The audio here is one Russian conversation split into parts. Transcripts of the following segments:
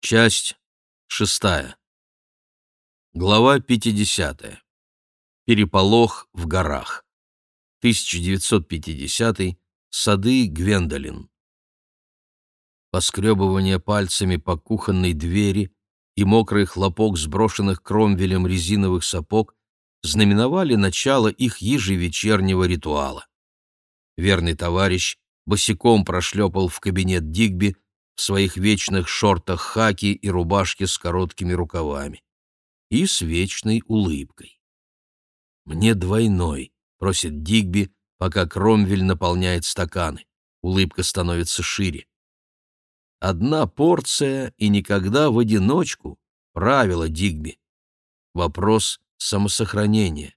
Часть шестая. Глава 50. Переполох в горах. 1950. Сады Гвендолин. Поскребывание пальцами по кухонной двери и мокрый хлопок сброшенных кромвелем резиновых сапог знаменовали начало их ежевечернего ритуала. Верный товарищ босиком прошлепал в кабинет Дигби, в своих вечных шортах хаки и рубашке с короткими рукавами. И с вечной улыбкой. «Мне двойной», — просит Дигби, пока Кромвель наполняет стаканы. Улыбка становится шире. Одна порция и никогда в одиночку — правило Дигби. Вопрос самосохранения,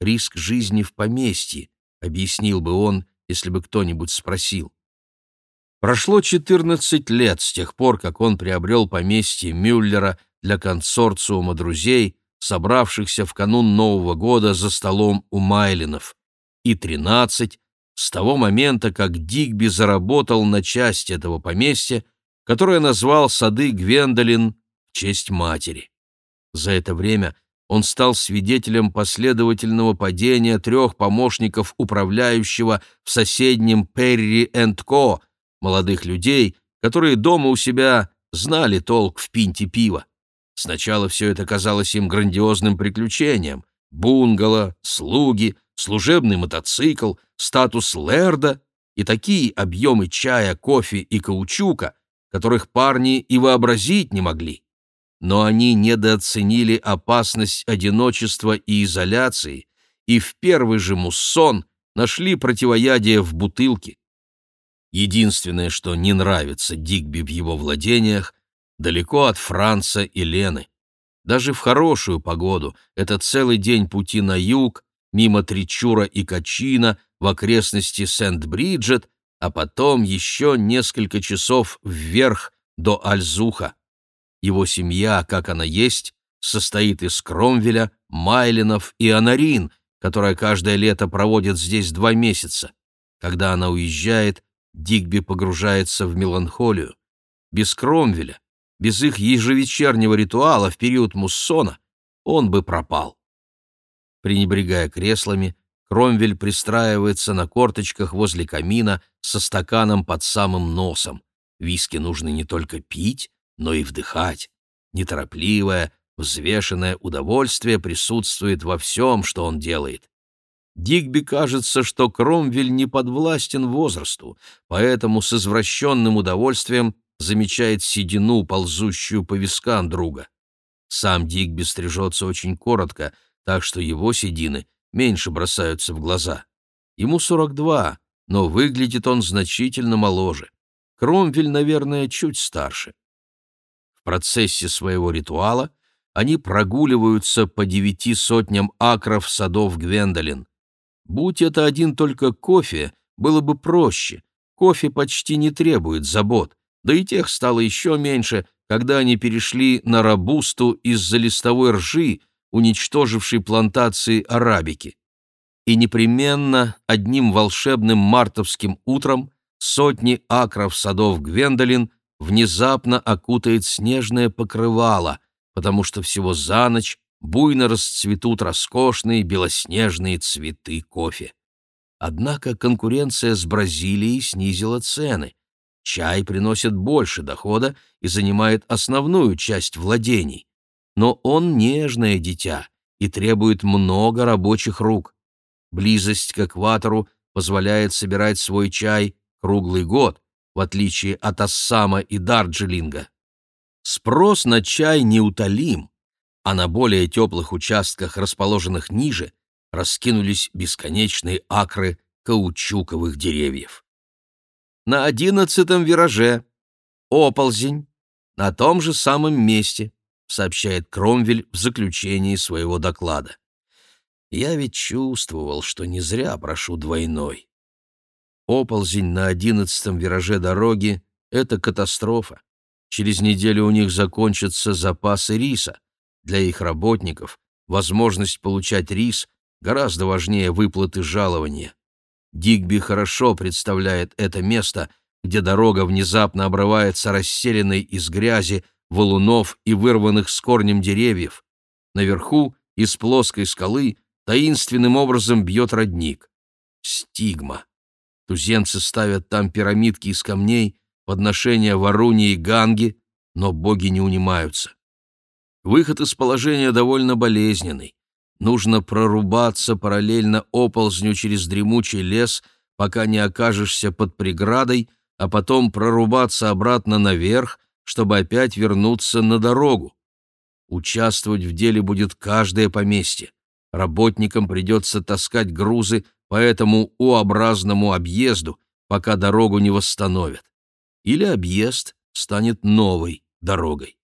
риск жизни в поместье, объяснил бы он, если бы кто-нибудь спросил. Прошло 14 лет с тех пор, как он приобрел поместье Мюллера для консорциума друзей, собравшихся в канун Нового года за столом у Майлинов, и 13 с того момента, как Дигби заработал на часть этого поместья, которое назвал сады Гвендолин в честь матери. За это время он стал свидетелем последовательного падения трех помощников управляющего в соседнем Перри энд Ко, молодых людей, которые дома у себя знали толк в пинте пива. Сначала все это казалось им грандиозным приключением. Бунгало, слуги, служебный мотоцикл, статус лэрда и такие объемы чая, кофе и каучука, которых парни и вообразить не могли. Но они недооценили опасность одиночества и изоляции и в первый же муссон нашли противоядие в бутылке. Единственное, что не нравится Дигби в его владениях, далеко от Франца и Лены. Даже в хорошую погоду это целый день пути на юг, мимо Тричура и Качина, в окрестности Сент-Бриджет, а потом еще несколько часов вверх до Альзуха. Его семья, как она есть, состоит из Кромвеля, Майлинов и Анарин, которая каждое лето проводит здесь два месяца. Когда она уезжает, Дигби погружается в меланхолию. Без Кромвеля, без их ежевечернего ритуала в период муссона он бы пропал. Пренебрегая креслами, Кромвель пристраивается на корточках возле камина со стаканом под самым носом. Виски нужно не только пить, но и вдыхать. Неторопливое, взвешенное удовольствие присутствует во всем, что он делает. Дигби кажется, что Кромвель не подвластен возрасту, поэтому с извращенным удовольствием замечает седину, ползущую по вискам друга. Сам Дигби стрижется очень коротко, так что его седины меньше бросаются в глаза. Ему 42, но выглядит он значительно моложе. Кромвель, наверное, чуть старше. В процессе своего ритуала они прогуливаются по девяти сотням акров садов Гвендолин. Будь это один только кофе, было бы проще. Кофе почти не требует забот, да и тех стало еще меньше, когда они перешли на рабусту из-за листовой ржи, уничтожившей плантации арабики. И непременно одним волшебным мартовским утром сотни акров садов Гвендолин внезапно окутает снежное покрывало, потому что всего за ночь буйно расцветут роскошные белоснежные цветы кофе. Однако конкуренция с Бразилией снизила цены. Чай приносит больше дохода и занимает основную часть владений. Но он нежное дитя и требует много рабочих рук. Близость к экватору позволяет собирать свой чай круглый год, в отличие от Ассама и Дарджилинга. Спрос на чай неутолим, а на более теплых участках, расположенных ниже, раскинулись бесконечные акры каучуковых деревьев. На одиннадцатом вираже оползень на том же самом месте, сообщает Кромвель в заключении своего доклада. Я ведь чувствовал, что не зря прошу двойной. Оползень на одиннадцатом вираже дороги — это катастрофа. Через неделю у них закончатся запасы риса, для их работников возможность получать рис гораздо важнее выплаты жалования. Дигби хорошо представляет это место, где дорога внезапно обрывается расселенной из грязи, валунов и вырванных с корнем деревьев. Наверху, из плоской скалы, таинственным образом бьет родник. Стигма. Туземцы ставят там пирамидки из камней, подношения Варуни и Ганги, но боги не унимаются. Выход из положения довольно болезненный. Нужно прорубаться параллельно оползню через дремучий лес, пока не окажешься под преградой, а потом прорубаться обратно наверх, чтобы опять вернуться на дорогу. Участвовать в деле будет каждое поместье. Работникам придется таскать грузы по этому У-образному объезду, пока дорогу не восстановят. Или объезд станет новой дорогой.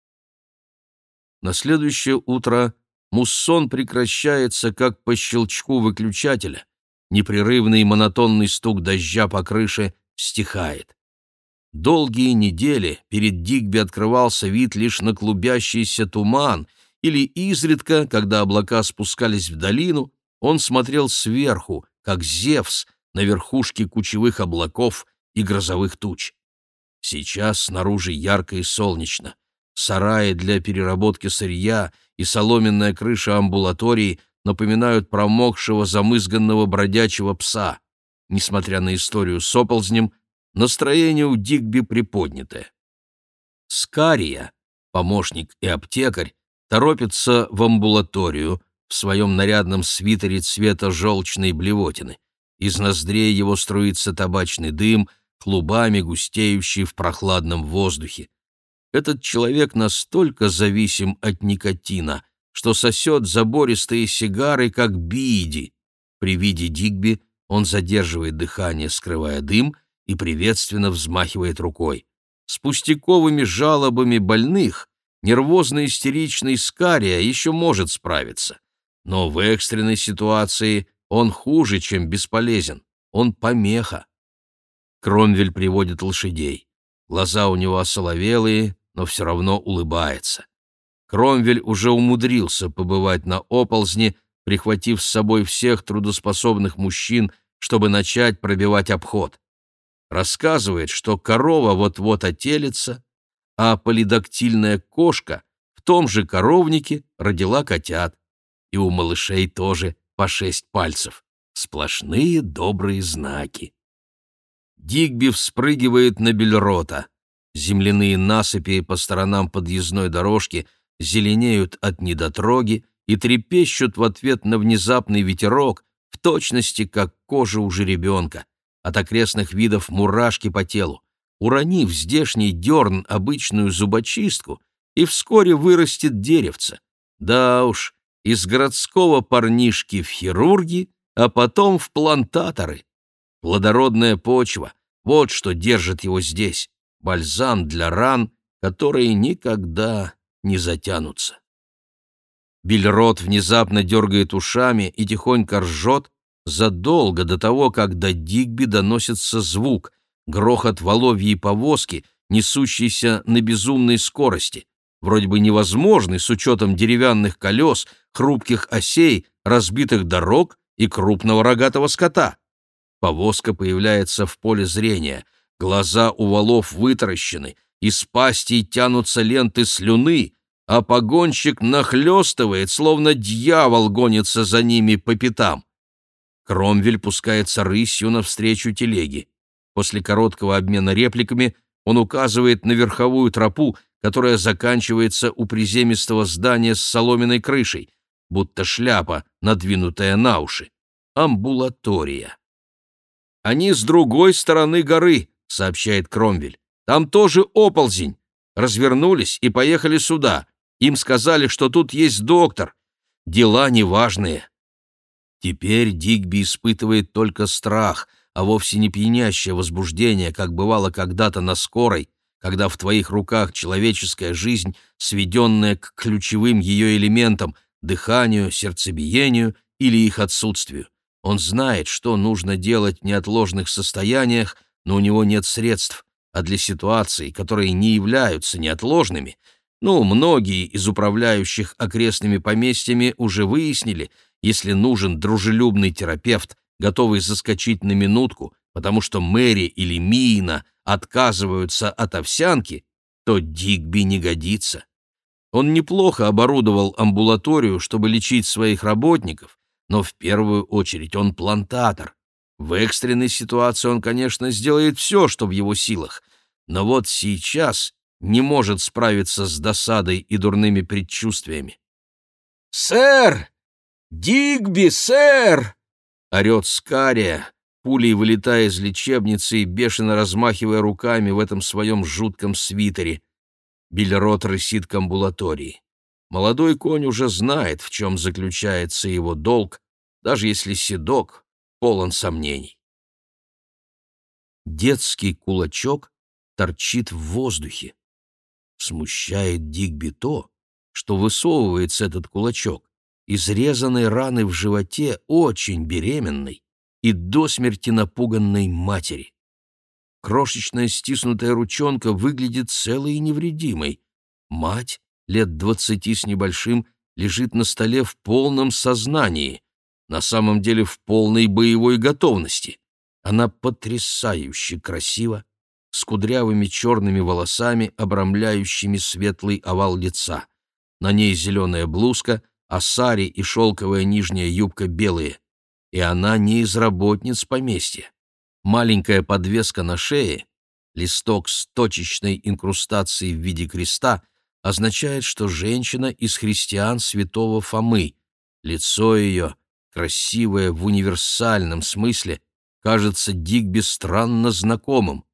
На следующее утро муссон прекращается, как по щелчку выключателя. Непрерывный монотонный стук дождя по крыше стихает. Долгие недели перед Дигби открывался вид лишь на клубящийся туман, или изредка, когда облака спускались в долину, он смотрел сверху, как Зевс, на верхушке кучевых облаков и грозовых туч. Сейчас снаружи ярко и солнечно. Сараи для переработки сырья и соломенная крыша амбулатории напоминают промокшего замызганного бродячего пса. Несмотря на историю с оползнем, настроение у Дигби приподнятое. Скария, помощник и аптекарь, торопится в амбулаторию в своем нарядном свитере цвета желчной блевотины. Из ноздрей его струится табачный дым, клубами густеющий в прохладном воздухе. Этот человек настолько зависим от никотина, что сосет забористые сигары, как биди. При виде Дигби он задерживает дыхание, скрывая дым, и приветственно взмахивает рукой. С пустяковыми жалобами больных нервозно-истеричный Скария еще может справиться. Но в экстренной ситуации он хуже, чем бесполезен. Он помеха. Кромвель приводит лошадей. Глаза у него осоловелые, но все равно улыбается. Кромвель уже умудрился побывать на оползне, прихватив с собой всех трудоспособных мужчин, чтобы начать пробивать обход. Рассказывает, что корова вот-вот отелится, а полидактильная кошка в том же коровнике родила котят. И у малышей тоже по шесть пальцев. Сплошные добрые знаки. Дигби вспрыгивает на бельрота. Земляные насыпи по сторонам подъездной дорожки зеленеют от недотроги и трепещут в ответ на внезапный ветерок, в точности как кожа у жеребенка. От окрестных видов мурашки по телу. Уронив здешний дерн обычную зубочистку, и вскоре вырастет деревце. Да уж, из городского парнишки в хирурги, а потом в плантаторы. Плодородная почва — вот что держит его здесь бальзам для ран, которые никогда не затянутся. Бильрот внезапно дергает ушами и тихонько ржет задолго до того, как до Дигби доносится звук, грохот воловьей повозки, несущейся на безумной скорости, вроде бы невозможный с учетом деревянных колес, хрупких осей, разбитых дорог и крупного рогатого скота. Повозка появляется в поле зрения — Глаза у валов вытаращены, из пастей тянутся ленты слюны, а погонщик нахлестывает, словно дьявол гонится за ними по пятам. Кромвель пускается рысью навстречу телеге. После короткого обмена репликами он указывает на верховую тропу, которая заканчивается у приземистого здания с соломенной крышей, будто шляпа, надвинутая на уши. Амбулатория. Они с другой стороны горы, сообщает Кромвель. «Там тоже оползень. Развернулись и поехали сюда. Им сказали, что тут есть доктор. Дела неважные». Теперь Дигби испытывает только страх, а вовсе не пьянящее возбуждение, как бывало когда-то на скорой, когда в твоих руках человеческая жизнь, сведенная к ключевым ее элементам — дыханию, сердцебиению или их отсутствию. Он знает, что нужно делать в неотложных состояниях, но у него нет средств, а для ситуаций, которые не являются неотложными, ну, многие из управляющих окрестными поместьями уже выяснили, если нужен дружелюбный терапевт, готовый заскочить на минутку, потому что Мэри или Миина отказываются от овсянки, то Дигби не годится. Он неплохо оборудовал амбулаторию, чтобы лечить своих работников, но в первую очередь он плантатор. В экстренной ситуации он, конечно, сделает все, что в его силах, но вот сейчас не может справиться с досадой и дурными предчувствиями. «Сэр! Дигби, сэр!» — орет Скария, пулей вылетая из лечебницы и бешено размахивая руками в этом своем жутком свитере. Биллерот рысит к амбулатории. Молодой конь уже знает, в чем заключается его долг, даже если седок полон сомнений. Детский кулачок торчит в воздухе. Смущает Дигби то, что высовывается этот кулачок изрезанной раны в животе очень беременной и до смерти напуганной матери. Крошечная стиснутая ручонка выглядит целой и невредимой. Мать, лет двадцати с небольшим, лежит на столе в полном сознании, на самом деле в полной боевой готовности. Она потрясающе красива, с кудрявыми черными волосами, обрамляющими светлый овал лица. На ней зеленая блузка, а сари и шелковая нижняя юбка белые. И она не из работниц поместья. Маленькая подвеска на шее, листок с точечной инкрустацией в виде креста, означает, что женщина из христиан святого Фомы. Лицо ее, красивое в универсальном смысле, кажется Дигби странно знакомым.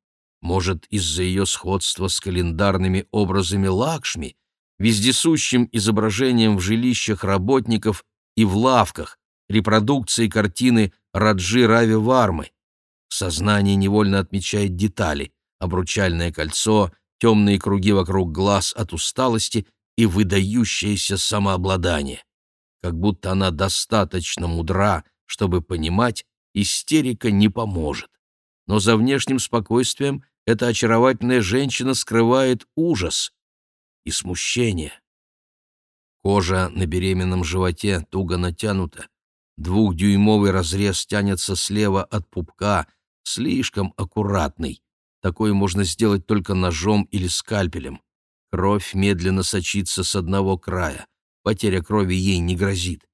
Может, из-за ее сходства с календарными образами Лакшми, вездесущим изображением в жилищах работников и в лавках, репродукции картины Раджи Рави Вармы. Сознание невольно отмечает детали — обручальное кольцо, темные круги вокруг глаз от усталости и выдающееся самообладание. Как будто она достаточно мудра, чтобы понимать, истерика не поможет. Но за внешним спокойствием эта очаровательная женщина скрывает ужас и смущение. Кожа на беременном животе туго натянута, Двухдюймовый разрез тянется слева от пупка, слишком аккуратный. Такой можно сделать только ножом или скальпелем. Кровь медленно сочится с одного края. Потеря крови ей не грозит.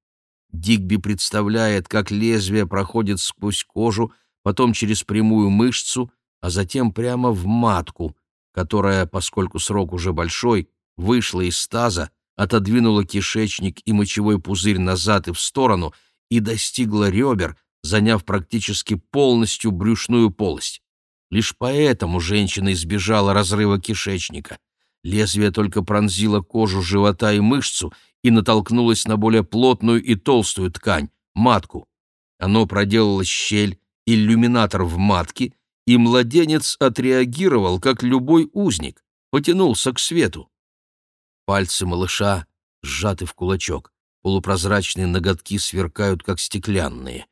Дигби представляет, как лезвие проходит сквозь кожу, потом через прямую мышцу, а затем прямо в матку, которая, поскольку срок уже большой, вышла из таза, отодвинула кишечник и мочевой пузырь назад и в сторону — и достигла ребер, заняв практически полностью брюшную полость. Лишь поэтому женщина избежала разрыва кишечника. Лезвие только пронзило кожу живота и мышцу и натолкнулось на более плотную и толстую ткань — матку. Оно проделало щель, иллюминатор в матке, и младенец отреагировал, как любой узник, потянулся к свету. Пальцы малыша сжаты в кулачок. Полупрозрачные ноготки сверкают, как стеклянные.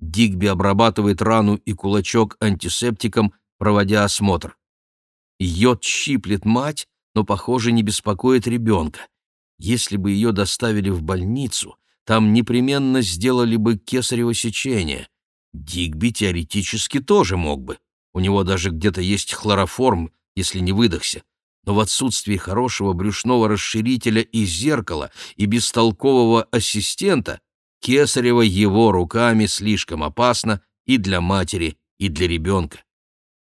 Дигби обрабатывает рану и кулачок антисептиком, проводя осмотр. Йод щиплет мать, но, похоже, не беспокоит ребенка. Если бы ее доставили в больницу, там непременно сделали бы кесарево сечение. Дигби теоретически тоже мог бы. У него даже где-то есть хлороформ, если не выдохся но в отсутствии хорошего брюшного расширителя и зеркала и бестолкового ассистента Кесарева его руками слишком опасно и для матери, и для ребенка.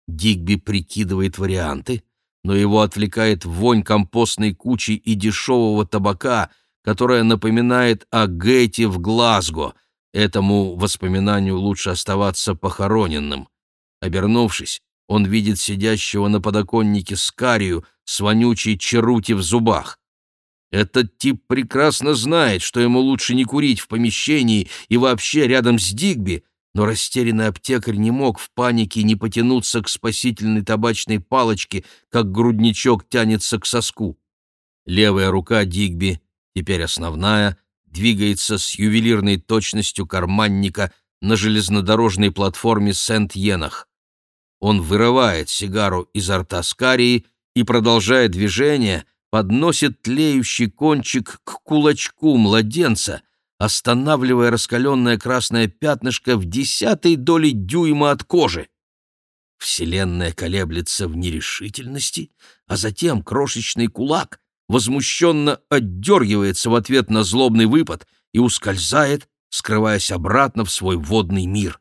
Дигби прикидывает варианты, но его отвлекает вонь компостной кучи и дешевого табака, которая напоминает о Гэти в Глазго. Этому воспоминанию лучше оставаться похороненным. Обернувшись, он видит сидящего на подоконнике Скарию с вонючей черути в зубах. Этот тип прекрасно знает, что ему лучше не курить в помещении и вообще рядом с Дигби, но растерянный аптекарь не мог в панике не потянуться к спасительной табачной палочке, как грудничок тянется к соску. Левая рука Дигби, теперь основная, двигается с ювелирной точностью карманника на железнодорожной платформе Сент-Енах. Он вырывает сигару изо рта Скарии и, продолжая движение, подносит тлеющий кончик к кулачку младенца, останавливая раскаленное красное пятнышко в десятой доли дюйма от кожи. Вселенная колеблется в нерешительности, а затем крошечный кулак возмущенно отдергивается в ответ на злобный выпад и ускользает, скрываясь обратно в свой водный мир.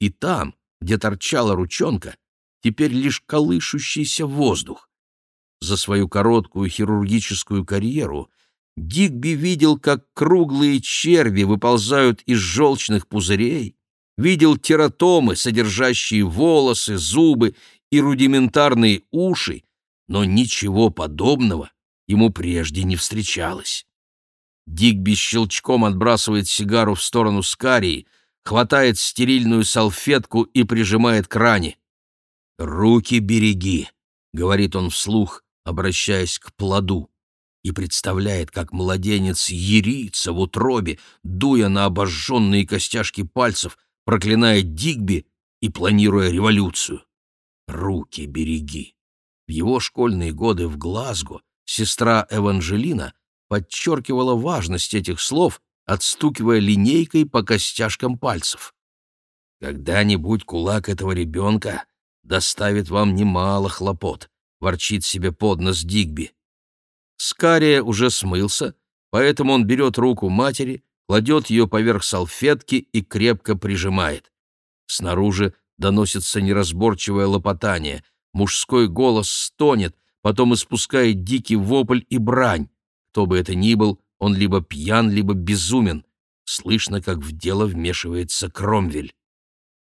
И там, где торчала ручонка, теперь лишь колышущийся воздух. За свою короткую хирургическую карьеру Дигби видел, как круглые черви выползают из желчных пузырей, видел тератомы, содержащие волосы, зубы и рудиментарные уши, но ничего подобного ему прежде не встречалось. Дигби щелчком отбрасывает сигару в сторону Скарии, хватает стерильную салфетку и прижимает к ране. «Руки береги», — говорит он вслух, обращаясь к плоду, и представляет, как младенец ерится в утробе, дуя на обожженные костяшки пальцев, проклиная Дигби и планируя революцию. «Руки береги». В его школьные годы в Глазго сестра Эванжелина подчеркивала важность этих слов, отстукивая линейкой по костяшкам пальцев. «Когда-нибудь кулак этого ребенка доставит вам немало хлопот», — ворчит себе под нос Дигби. Скария уже смылся, поэтому он берет руку матери, кладет ее поверх салфетки и крепко прижимает. Снаружи доносится неразборчивое лопотание, мужской голос стонет, потом испускает дикий вопль и брань. Кто бы это ни был, он либо пьян, либо безумен. Слышно, как в дело вмешивается Кромвель.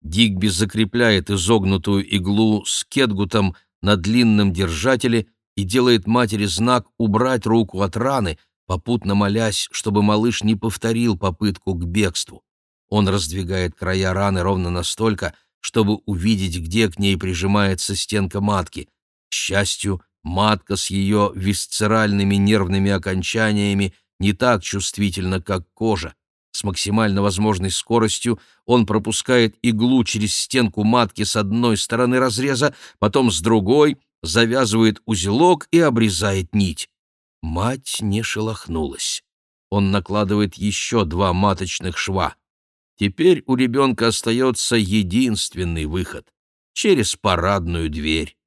Дигби закрепляет изогнутую иглу с кетгутом на длинном держателе и делает матери знак убрать руку от раны, попутно молясь, чтобы малыш не повторил попытку к бегству. Он раздвигает края раны ровно настолько, чтобы увидеть, где к ней прижимается стенка матки. К счастью, матка с ее висцеральными нервными окончаниями не так чувствительна, как кожа. С максимально возможной скоростью он пропускает иглу через стенку матки с одной стороны разреза, потом с другой, завязывает узелок и обрезает нить. Мать не шелохнулась. Он накладывает еще два маточных шва. Теперь у ребенка остается единственный выход — через парадную дверь.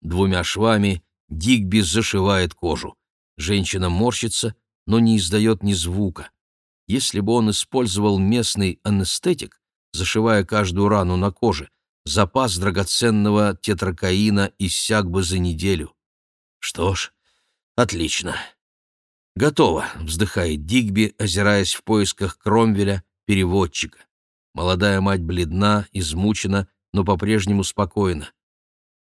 Двумя швами Дигби зашивает кожу. Женщина морщится, но не издает ни звука. Если бы он использовал местный анестетик, зашивая каждую рану на коже, запас драгоценного тетракаина иссяк бы за неделю. Что ж, отлично. Готово, вздыхает Дигби, озираясь в поисках Кромвеля, переводчика. Молодая мать бледна, измучена, но по-прежнему спокойна.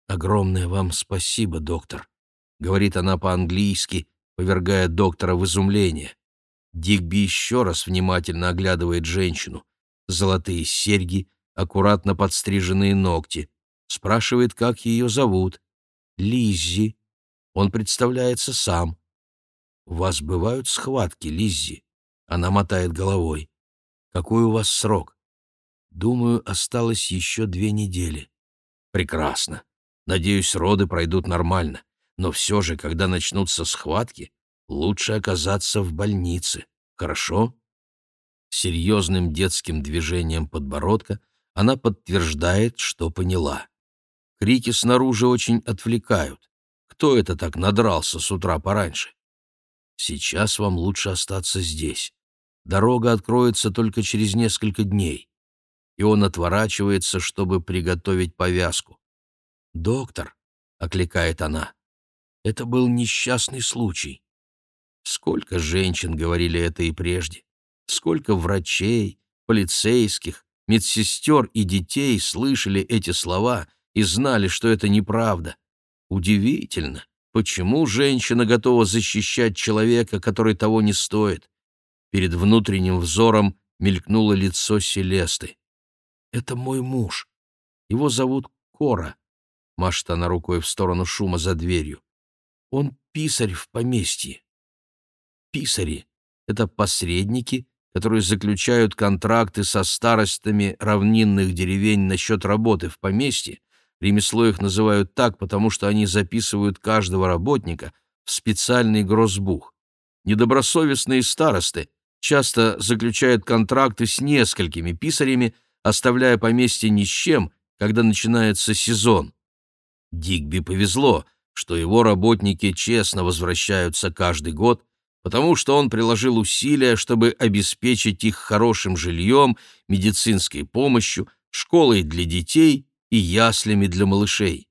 «Огромное вам спасибо, доктор», — говорит она по-английски, повергая доктора в изумление. Дигби еще раз внимательно оглядывает женщину. Золотые серьги, аккуратно подстриженные ногти. Спрашивает, как ее зовут. «Лиззи». Он представляется сам. «У вас бывают схватки, Лиззи?» Она мотает головой. «Какой у вас срок?» «Думаю, осталось еще две недели». «Прекрасно. Надеюсь, роды пройдут нормально. Но все же, когда начнутся схватки, лучше оказаться в больнице. Хорошо?» Серьезным детским движением подбородка она подтверждает, что поняла. Крики снаружи очень отвлекают. Кто это так надрался с утра пораньше? Сейчас вам лучше остаться здесь. Дорога откроется только через несколько дней. И он отворачивается, чтобы приготовить повязку. «Доктор», — окликает она, — «это был несчастный случай. Сколько женщин говорили это и прежде, сколько врачей, полицейских, медсестер и детей слышали эти слова и знали, что это неправда. Удивительно, почему женщина готова защищать человека, который того не стоит. Перед внутренним взором мелькнуло лицо Селесты. «Это мой муж. Его зовут Кора», — машет она рукой в сторону шума за дверью. «Он писарь в поместье. Писари — это посредники, которые заключают контракты со старостами равнинных деревень насчет работы в поместье. Ремесло их называют так, потому что они записывают каждого работника в специальный грозбух. Недобросовестные старосты часто заключают контракты с несколькими писарями, оставляя поместье ни с чем, когда начинается сезон. Дигби повезло, что его работники честно возвращаются каждый год, потому что он приложил усилия, чтобы обеспечить их хорошим жильем, медицинской помощью, школой для детей и яслями для малышей.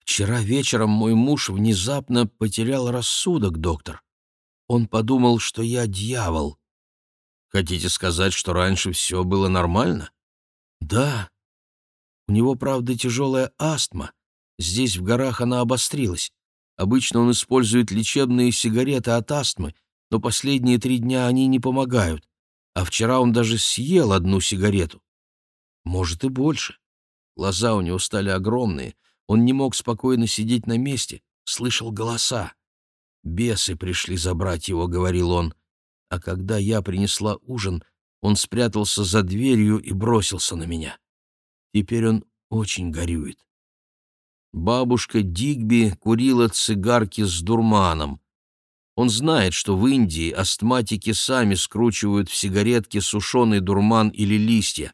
Вчера вечером мой муж внезапно потерял рассудок, доктор. Он подумал, что я дьявол. Хотите сказать, что раньше все было нормально? Да. У него, правда, тяжелая астма. Здесь, в горах, она обострилась. Обычно он использует лечебные сигареты от астмы, но последние три дня они не помогают. А вчера он даже съел одну сигарету. Может, и больше. Глаза у него стали огромные. Он не мог спокойно сидеть на месте, слышал голоса. «Бесы пришли забрать его», — говорил он. А когда я принесла ужин, он спрятался за дверью и бросился на меня. Теперь он очень горюет. Бабушка Дигби курила цигарки с дурманом. Он знает, что в Индии астматики сами скручивают в сигаретки сушеный дурман или листья.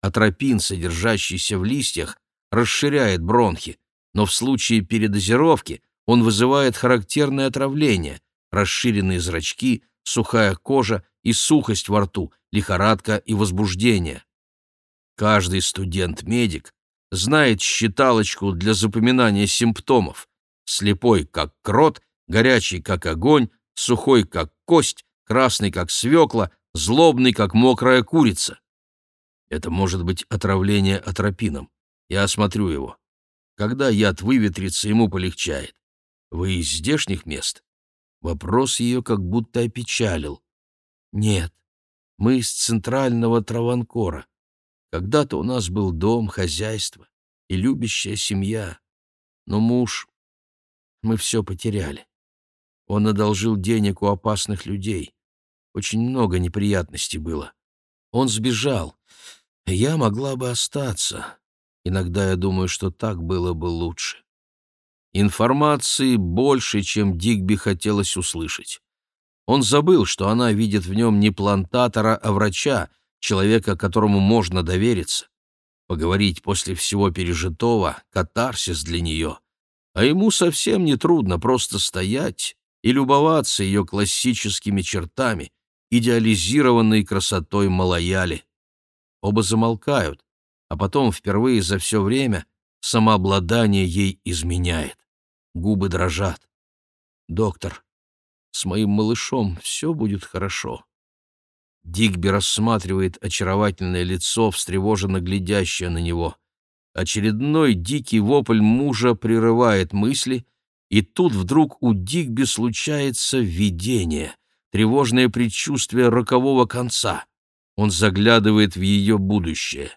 Атропин, содержащийся в листьях, расширяет бронхи, но в случае передозировки он вызывает характерное отравление, расширенные зрачки, сухая кожа и сухость во рту, лихорадка и возбуждение. Каждый студент-медик знает считалочку для запоминания симптомов. Слепой, как крот, горячий, как огонь, сухой, как кость, красный, как свекла, злобный, как мокрая курица. Это может быть отравление атропином. Я осмотрю его. Когда яд выветрится, ему полегчает. Вы из здешних мест? Вопрос ее как будто опечалил. Нет, мы из центрального Траванкора. Когда-то у нас был дом, хозяйство и любящая семья. Но муж... Мы все потеряли. Он одолжил денег у опасных людей. Очень много неприятностей было. Он сбежал. Я могла бы остаться. Иногда я думаю, что так было бы лучше. Информации больше, чем Дигби хотелось услышать. Он забыл, что она видит в нем не плантатора, а врача, человека, которому можно довериться. Поговорить после всего пережитого — катарсис для нее. А ему совсем не трудно просто стоять и любоваться ее классическими чертами, идеализированной красотой Малаяли. Оба замолкают, а потом впервые за все время самообладание ей изменяет. Губы дрожат. «Доктор, с моим малышом все будет хорошо». Дигби рассматривает очаровательное лицо, встревоженно глядящее на него. Очередной дикий вопль мужа прерывает мысли, и тут вдруг у Дигби случается видение, тревожное предчувствие рокового конца. Он заглядывает в ее будущее.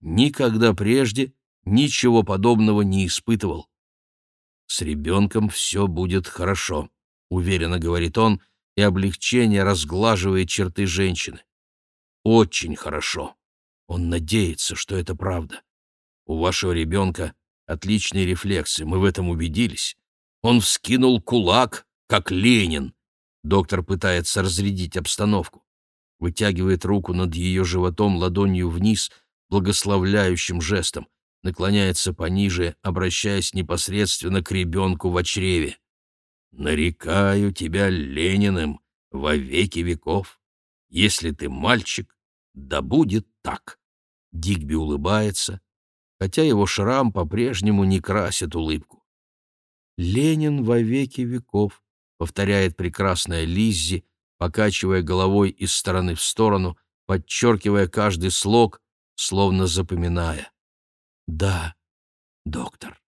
Никогда прежде ничего подобного не испытывал. «С ребенком все будет хорошо», — уверенно говорит он, — и облегчение разглаживает черты женщины. Очень хорошо. Он надеется, что это правда. У вашего ребенка отличные рефлексы, мы в этом убедились. Он вскинул кулак, как Ленин. Доктор пытается разрядить обстановку. Вытягивает руку над ее животом ладонью вниз, благословляющим жестом, наклоняется пониже, обращаясь непосредственно к ребенку в чреве нарекаю тебя Лениным во веки веков. Если ты мальчик, да будет так. Дигби улыбается, хотя его шрам по-прежнему не красит улыбку. «Ленин во веки веков», — повторяет прекрасная Лиззи, покачивая головой из стороны в сторону, подчеркивая каждый слог, словно запоминая. «Да, доктор».